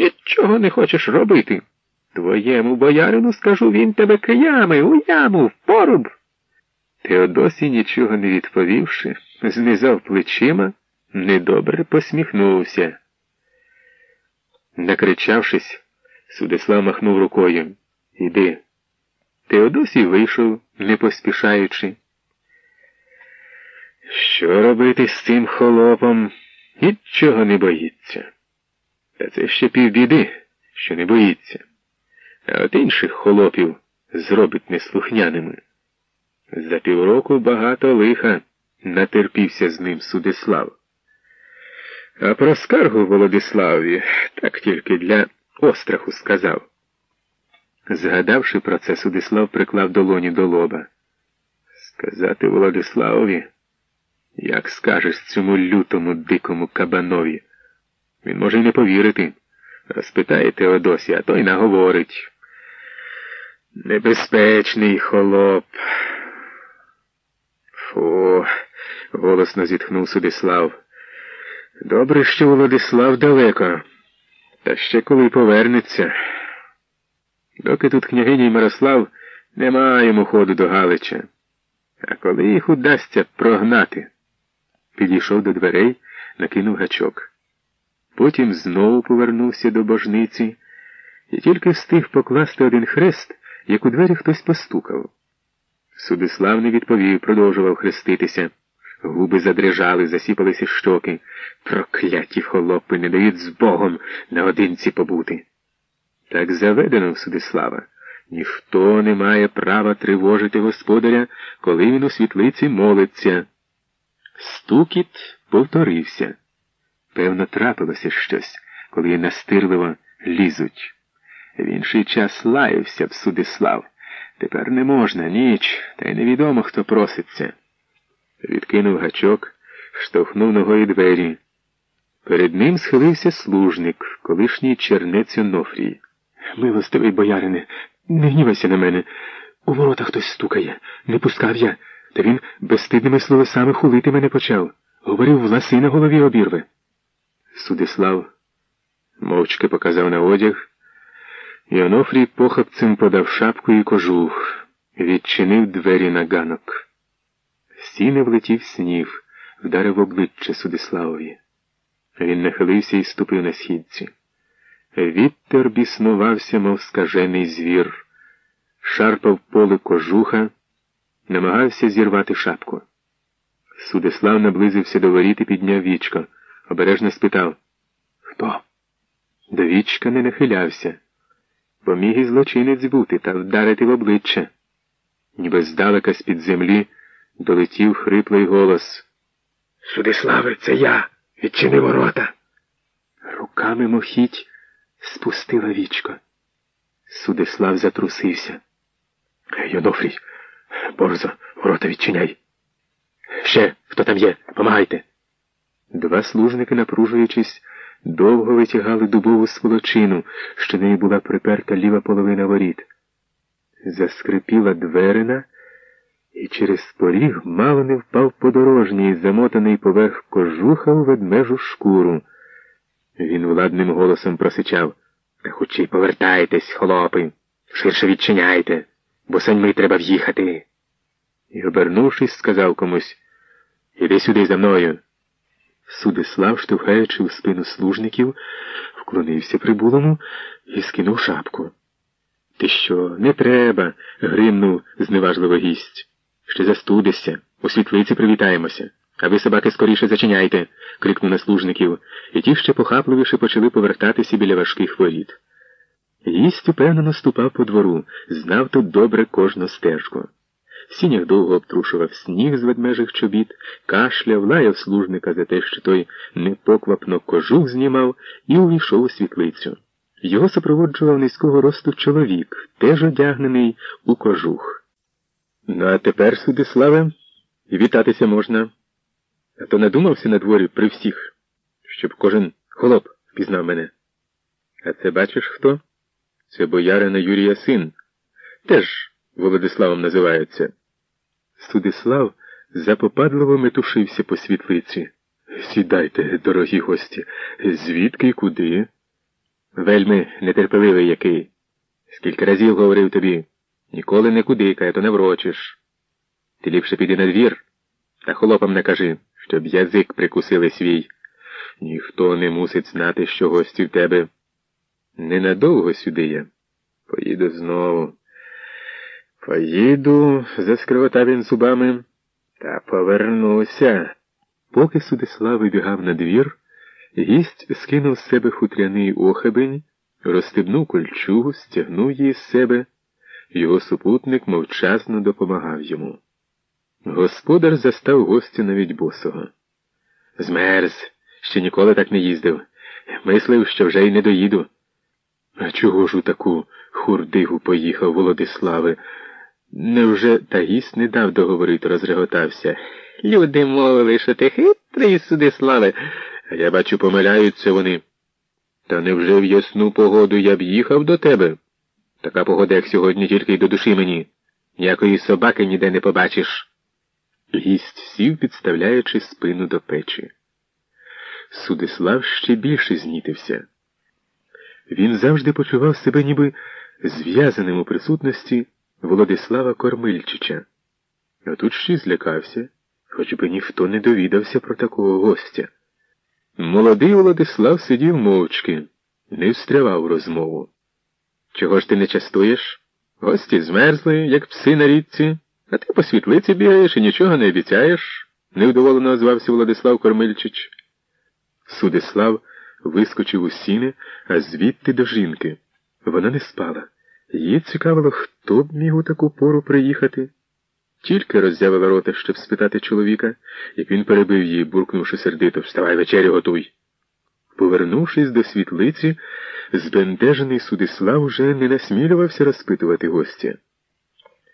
Нічого не хочеш робити. Твоєму боярину скажу він тебе киями, у яму, в поруб. Теодосій, нічого не відповівши, знизав плечима, недобре посміхнувся. Накричавшись, Судислав махнув рукою. Іди. Теодосій вийшов, не поспішаючи. Що робити з цим холопом? Нічого не боїться. Та це ще півбіди, що не боїться. А от інших холопів зробить неслухняними. За півроку багато лиха натерпівся з ним Судислав. А про скаргу Володиславові так тільки для остраху сказав. Згадавши про це, Судислав приклав долоні до лоба. Сказати Володиславові, як скажеш цьому лютому дикому кабанові. Він може й не повірити. Розпитає Теодосі, а той наговорить. Небезпечний холоп. Фу, голосно зітхнув Судислав. Добре, що Володислав далеко, та ще коли повернеться. Доки тут княгиня й Мирослав нема йому ходу до Галича. А коли їх удасться прогнати, підійшов до дверей, накинув гачок. Потім знову повернувся до божниці і тільки встиг покласти один хрест, як у двері хтось постукав. Судислав не відповів, продовжував хреститися. Губи задрижали, засіпалися щоки. Прокляті холопи не дають з Богом наодинці побути. Так заведено в Судислава. Ніхто не має права тривожити господаря, коли він у світлиці молиться. Стукіт повторився. Певно, трапилося щось, коли настирливо лізуть. В інший час лаявся б Судислав. Тепер не можна, ніч, та й невідомо, хто проситься. Відкинув гачок, штовхнув ногою двері. Перед ним схилився служник, колишній чернець Онофрій. Милостивий боярине, не гнівайся на мене. У ворота хтось стукає. Не пускав я, та він безстидними словесами хулити мене почав. Говорив, власи на голові обірве. Судислав мовчки показав на одяг, і Онофрій похапцем подав шапку і кожух, відчинив двері на ганок. Стіни влетів снів, вдарив обличчя Судиславові. Він нахилився і ступив на східці. Віттер біснувався, мов скажений звір, шарпав поле кожуха, намагався зірвати шапку. Судислав наблизився до воріт і підняв вічко, обережно спитав Хто? До вічка не нахилявся, бо міг і злочинець бути та вдарити в обличчя. Ніби здалека з-під землі долетів хриплий голос. Судиславе, це я. Відчини ворота. Руками мохіть спустила вічко. Судислав затрусився. Йонофрій, борзо, ворота відчиняй. Ще хто там є, помагайте. Два служники, напружуючись, довго витягали дубову сволочину, що неї була приперта ліва половина воріт. Заскрипіла дверина, і через поріг мало не впав подорожній, замотаний поверх кожуха у ведмежу шкуру. Він владним голосом просичав Та хоч повертайтесь, холопи, ширше відчиняйте, бо саньми треба в'їхати. І, обернувшись, сказав комусь Іди сюди за мною. Судислав, штовхаючи в спину служників, вклонився прибулому і скинув шапку. Ти що, не треба? гримнув зневажливо гість. Ще застудишся, у світлиці привітаємося. А ви, собаки, скоріше зачиняйте, крикнув на служників, і ті ще похапливіше почали повертатися біля важких воріт. Гість упевнено ступав по двору, знав тут добре кожну стежку. Сінях довго обтрушував сніг з ведмежих чобіт, кашляв, лаяв служника за те, що той непоквапно кожух знімав, і увійшов у світлицю. Його супроводжував низького росту чоловік, теж одягнений у кожух. Ну, а тепер, Судиславе, вітатися можна. А то надумався на дворі при всіх, щоб кожен холоп впізнав мене. А це бачиш хто? Це боярина Юрія син. Теж Володиславом називається. Судислав запопадливо метушився по світлиці. Сідайте, дорогі гості, звідки й куди? Вельми нетерпеливий який. Скільки разів говорив тобі, ніколи не кудикай, а то не врочиш. Ти ліпше піди на двір, та холопам не кажи, щоб язик прикусили свій. Ніхто не мусить знати, що гості в тебе. Ненадовго сюди я. Поїду знову. Поїду, заскривотав він зубами, та повернуся. Поки Судислав вибігав на двір, гість скинув з себе хутряний охабень, розстебнув кольчугу, стягнув її з себе, його супутник мовчазно допомагав йому. Господар застав гостя навіть босого. Змерз, ще ніколи так не їздив. Мислив, що вже й не доїду. А чого ж у таку хурдигу поїхав Володиславе? Невже та гість не дав договорити, розреготався. Люди мовили, що ти хитрий, Судиславе, а я бачу, помиляються вони. Та невже в ясну погоду я б їхав до тебе? Така погода, як сьогодні, тільки й до душі мені. Ніякої собаки ніде не побачиш. Гість сів, підставляючи спину до печі. Судислав ще більше знітився. Він завжди почував себе ніби зв'язаним у присутності Володислава Кормильчича. А тут ще злякався, хоч би ніхто не довідався про такого гостя. Молодий Володислав сидів мовчки, не встрявав розмову. Чого ж ти не частуєш? Гості змерзли, як пси на річці, а ти по світлиці бігаєш і нічого не обіцяєш, невдоволено озвався Владислав Кормильчич. Судислав вискочив у сіни, а звідти до жінки. Вона не спала. Її цікавило, хто б міг у таку пору приїхати. Тільки роззявила рота, щоб спитати чоловіка, як він перебив її, буркнувши сердито Вставай вечерю готуй. Повернувшись до світлиці, збентежений Судислав уже не насмілювався розпитувати гостя.